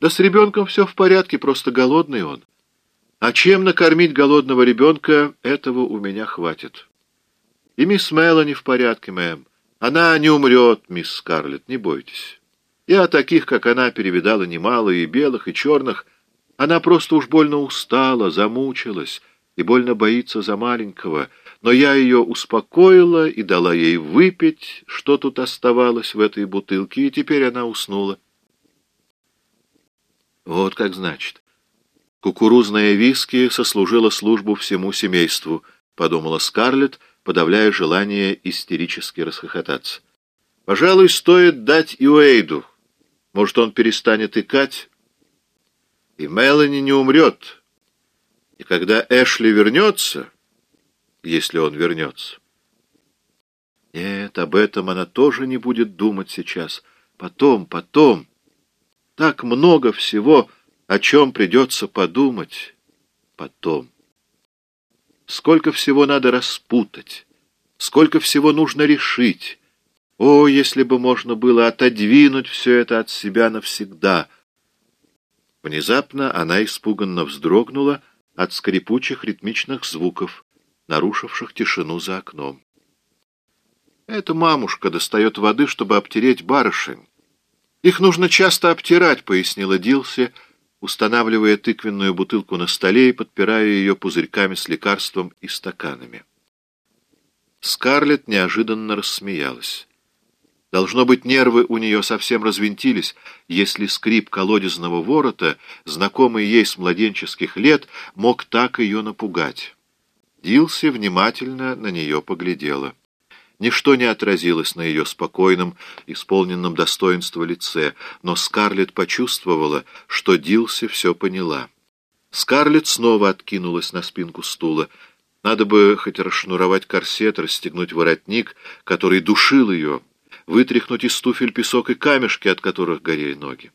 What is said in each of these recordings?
Да с ребенком все в порядке, просто голодный он. А чем накормить голодного ребенка, этого у меня хватит. И мисс Мелани в порядке, мэм. Она не умрет, мисс Скарлетт, не бойтесь. Я таких, как она, перевидала немало, и белых, и черных. Она просто уж больно устала, замучилась и больно боится за маленького. Но я ее успокоила и дала ей выпить, что тут оставалось в этой бутылке, и теперь она уснула. Вот как значит. Кукурузная виски сослужила службу всему семейству, подумала Скарлетт, подавляя желание истерически расхохотаться. Пожалуй, стоит дать и Уэйду. Может, он перестанет икать? И Мелани не умрет. И когда Эшли вернется, если он вернется... Нет, об этом она тоже не будет думать сейчас. Потом, потом. Так много всего, о чем придется подумать. Потом. Сколько всего надо распутать, сколько всего нужно решить. О, если бы можно было отодвинуть все это от себя навсегда! Внезапно она испуганно вздрогнула от скрипучих ритмичных звуков, нарушивших тишину за окном. Эта мамушка достает воды, чтобы обтереть барышень. Их нужно часто обтирать, пояснила Дилси, устанавливая тыквенную бутылку на столе и подпирая ее пузырьками с лекарством и стаканами. Скарлетт неожиданно рассмеялась. Должно быть, нервы у нее совсем развинтились, если скрип колодезного ворота, знакомый ей с младенческих лет, мог так ее напугать. Дилси внимательно на нее поглядела. Ничто не отразилось на ее спокойном, исполненном достоинства лице, но Скарлетт почувствовала, что Дилси все поняла. Скарлетт снова откинулась на спинку стула. Надо бы хоть расшнуровать корсет, расстегнуть воротник, который душил ее, вытряхнуть из туфель песок и камешки, от которых горели ноги.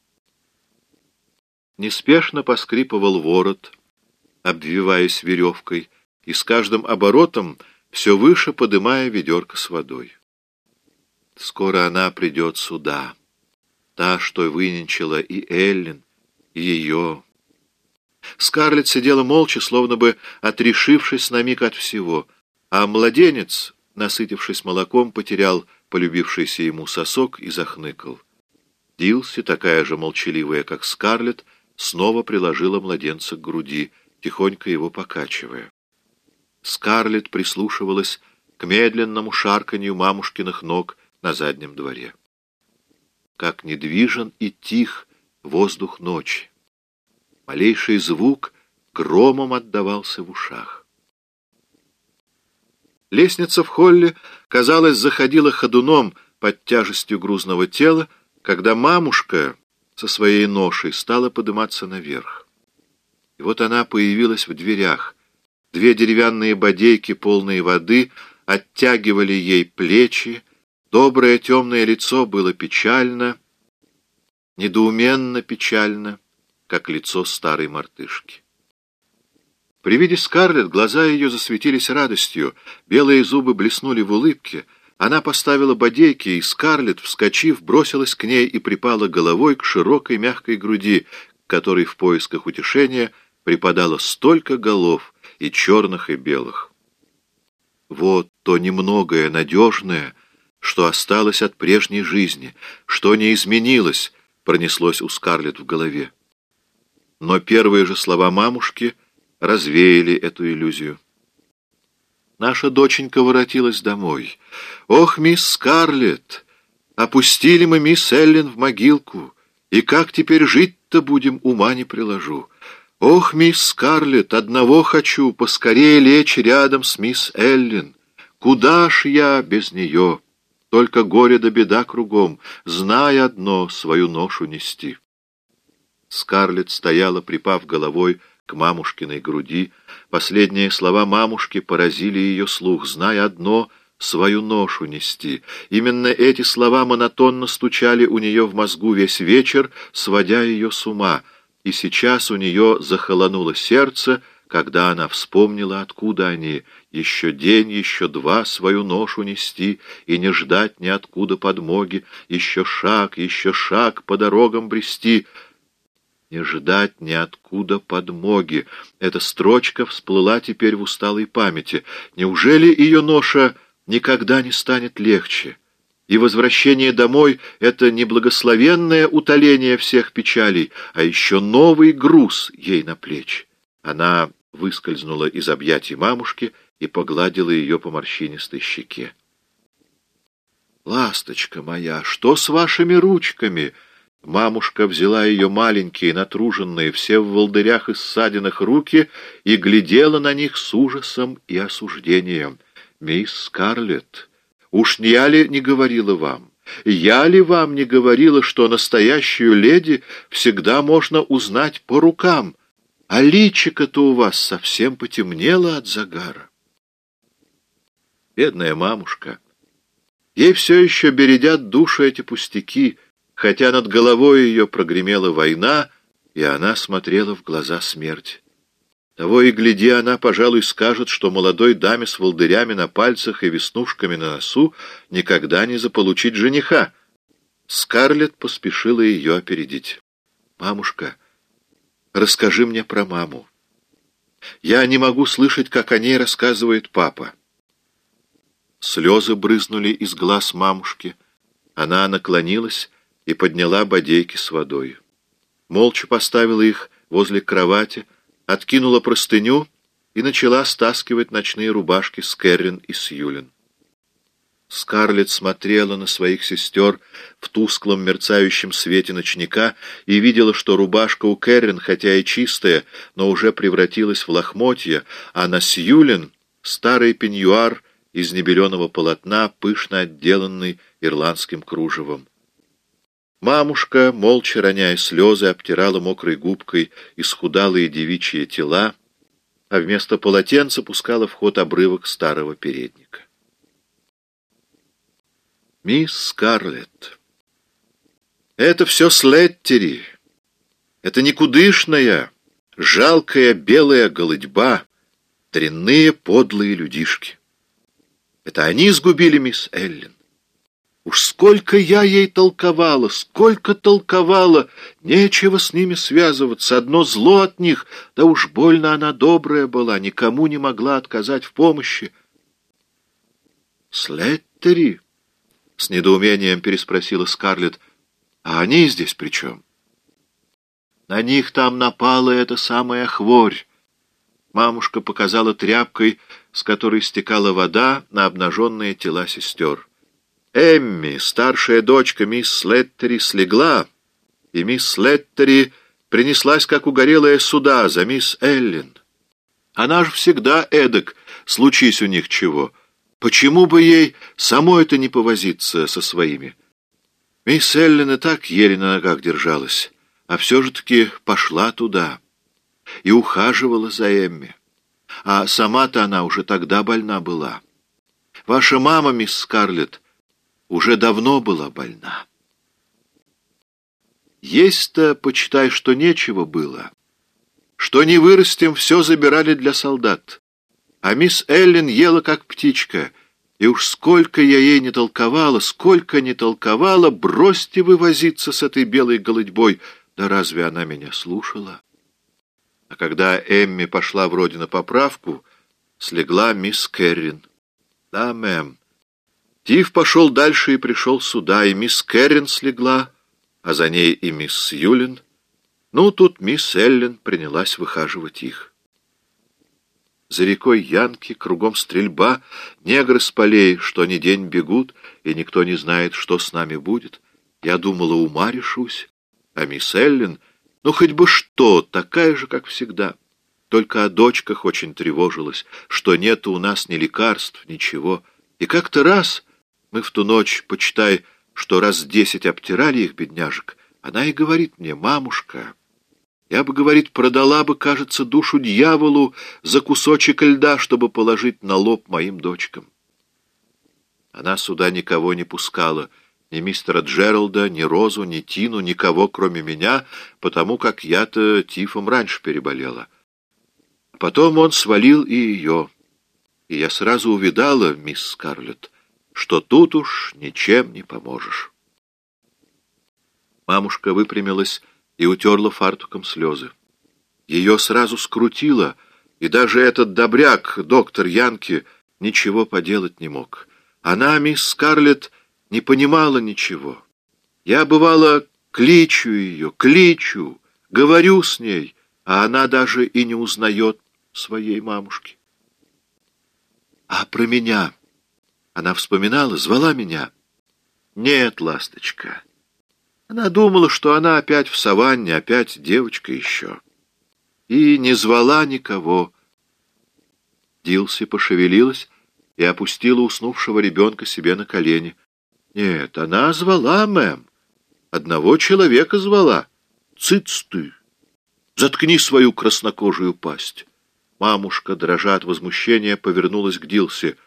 Неспешно поскрипывал ворот, обвиваясь веревкой, и с каждым оборотом все выше подымая ведерко с водой. Скоро она придет сюда, та, что выненчила и Эллен, и ее. Скарлетт сидела молча, словно бы отрешившись на миг от всего, а младенец, насытившись молоком, потерял полюбившийся ему сосок и захныкал. Дилси, такая же молчаливая, как Скарлетт, снова приложила младенца к груди, тихонько его покачивая. Скарлетт прислушивалась к медленному шарканью мамушкиных ног на заднем дворе. Как недвижен и тих воздух ночи. Малейший звук громом отдавался в ушах. Лестница в холле, казалось, заходила ходуном под тяжестью грузного тела, когда мамушка со своей ношей стала подниматься наверх. И вот она появилась в дверях. Две деревянные бодейки, полные воды, оттягивали ей плечи, доброе темное лицо было печально, недоуменно печально, как лицо старой мартышки. При виде Скарлетт глаза ее засветились радостью, белые зубы блеснули в улыбке. Она поставила бодейки, и Скарлетт, вскочив, бросилась к ней и припала головой к широкой мягкой груди, которой в поисках утешения припадало столько голов, и черных, и белых. Вот то немногое надежное, что осталось от прежней жизни, что не изменилось, пронеслось у Скарлетт в голове. Но первые же слова мамушки — развеяли эту иллюзию. Наша доченька воротилась домой. «Ох, мисс Скарлетт, опустили мы мисс Эллен в могилку, и как теперь жить-то будем, ума не приложу. Ох, мисс Скарлетт, одного хочу, поскорее лечь рядом с мисс Эллен. Куда ж я без нее? Только горе да беда кругом, зная одно, свою ношу нести». Скарлетт стояла, припав головой, к мамушкиной груди. Последние слова мамушки поразили ее слух, зная одно — свою ношу нести. Именно эти слова монотонно стучали у нее в мозгу весь вечер, сводя ее с ума, и сейчас у нее захолонуло сердце, когда она вспомнила, откуда они, еще день, еще два свою ношу нести и не ждать ниоткуда подмоги, еще шаг, еще шаг по дорогам брести — Не ждать ниоткуда подмоги. Эта строчка всплыла теперь в усталой памяти. Неужели ее ноша никогда не станет легче? И возвращение домой — это не благословенное утоление всех печалей, а еще новый груз ей на плечи. Она выскользнула из объятий мамушки и погладила ее по морщинистой щеке. «Ласточка моя, что с вашими ручками?» Мамушка взяла ее маленькие, натруженные, все в волдырях и ссадинах руки и глядела на них с ужасом и осуждением. «Мисс Скарлетт, уж не я ли не говорила вам? Я ли вам не говорила, что настоящую леди всегда можно узнать по рукам? А личико-то у вас совсем потемнело от загара». Бедная мамушка! Ей все еще бередят душу эти пустяки — хотя над головой ее прогремела война, и она смотрела в глаза смерти. Того и гляди, она, пожалуй, скажет, что молодой даме с волдырями на пальцах и веснушками на носу никогда не заполучить жениха. Скарлетт поспешила ее опередить. «Мамушка, расскажи мне про маму. Я не могу слышать, как о ней рассказывает папа». Слезы брызнули из глаз мамушки. Она наклонилась и подняла бодейки с водой. Молча поставила их возле кровати, откинула простыню и начала стаскивать ночные рубашки с Кэррин и с Юлин. Скарлетт смотрела на своих сестер в тусклом мерцающем свете ночника и видела, что рубашка у Кэррин, хотя и чистая, но уже превратилась в лохмотья, а на Сьюлин — старый пеньюар из небеленого полотна, пышно отделанный ирландским кружевом. Мамушка, молча роняя слезы, обтирала мокрой губкой исхудалые девичьи тела, а вместо полотенца пускала в ход обрывок старого передника. «Мисс Скарлетт, это все Слеттери. Это никудышная, жалкая белая голодьба, дрянные подлые людишки. Это они сгубили мисс Эллен. Уж сколько я ей толковала, сколько толковала, нечего с ними связываться, одно зло от них, да уж больно она добрая была, никому не могла отказать в помощи. «Слеттери?» — с недоумением переспросила Скарлетт. «А они здесь при чем?» «На них там напала эта самая хворь». Мамушка показала тряпкой, с которой стекала вода на обнаженные тела сестер. Эмми, старшая дочка мисс Слеттери, слегла, и мисс Слеттери принеслась, как угорелая суда, за мисс Эллен. Она же всегда эдак, случись у них чего. Почему бы ей самой-то не повозиться со своими? Мисс Эллен и так еле на ногах держалась, а все же таки пошла туда и ухаживала за Эмми. А сама-то она уже тогда больна была. Ваша мама, мисс Скарлетт, уже давно была больна. Есть-то, почитай, что нечего было. Что не вырастем, все забирали для солдат. А мисс Эллен ела, как птичка, и уж сколько я ей не толковала, сколько не толковала, бросьте вывозиться с этой белой голодьбой, да разве она меня слушала? А когда Эмми пошла вроде на поправку, слегла мисс Керрин. Да, мэм, Тиф пошел дальше и пришел сюда, и мисс Кэррин слегла, а за ней и мисс Юлин. Ну, тут мисс Эллен принялась выхаживать их. За рекой Янки, кругом стрельба, негры с полей, что ни день бегут, и никто не знает, что с нами будет. Я думала, ума решусь, а мисс Эллен, ну, хоть бы что, такая же, как всегда. Только о дочках очень тревожилась, что нету у нас ни лекарств, ничего. И как-то раз мы в ту ночь, почитай, что раз десять обтирали их, бедняжек, она и говорит мне, мамушка, я бы, говорит, продала бы, кажется, душу дьяволу за кусочек льда, чтобы положить на лоб моим дочкам. Она сюда никого не пускала, ни мистера Джералда, ни Розу, ни Тину, никого, кроме меня, потому как я-то тифом раньше переболела. Потом он свалил и ее. И я сразу увидала, мисс Скарлетт, что тут уж ничем не поможешь. Мамушка выпрямилась и утерла фартуком слезы. Ее сразу скрутило, и даже этот добряк, доктор Янки, ничего поделать не мог. Она, мисс Скарлетт, не понимала ничего. Я, бывало, кличу ее, кличу, говорю с ней, а она даже и не узнает своей мамушки. А про меня? Она вспоминала, звала меня. Нет, ласточка. Она думала, что она опять в саванне, опять девочка еще. И не звала никого. Дилси пошевелилась и опустила уснувшего ребенка себе на колени. Нет, она звала, мэм. Одного человека звала. Цыц ты! Заткни свою краснокожую пасть. Мамушка, дрожа от возмущения, повернулась к Дилси.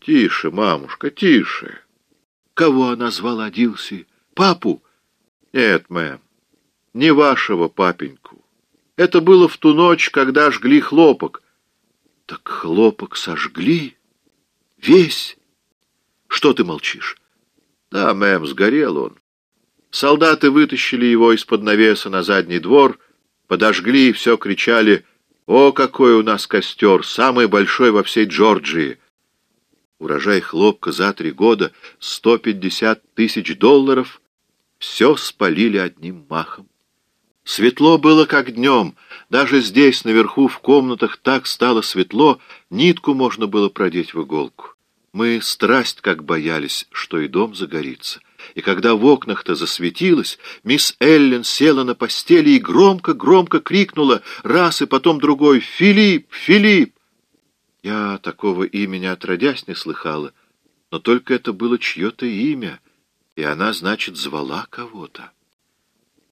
«Тише, мамушка, тише!» «Кого она звала, Дилси? Папу?» «Нет, мэм, не вашего папеньку. Это было в ту ночь, когда жгли хлопок». «Так хлопок сожгли? Весь? Что ты молчишь?» «Да, мэм, сгорел он. Солдаты вытащили его из-под навеса на задний двор, подожгли и все кричали «О, какой у нас костер! Самый большой во всей Джорджии!» Урожай хлопка за три года — 150 тысяч долларов. Все спалили одним махом. Светло было, как днем. Даже здесь, наверху, в комнатах, так стало светло, нитку можно было продеть в иголку. Мы страсть как боялись, что и дом загорится и когда в окнах-то засветилось, мисс Эллен села на постели и громко-громко крикнула раз и потом другой «Филипп! Филипп!». Я такого имени отродясь не слыхала, но только это было чье-то имя, и она, значит, звала кого-то.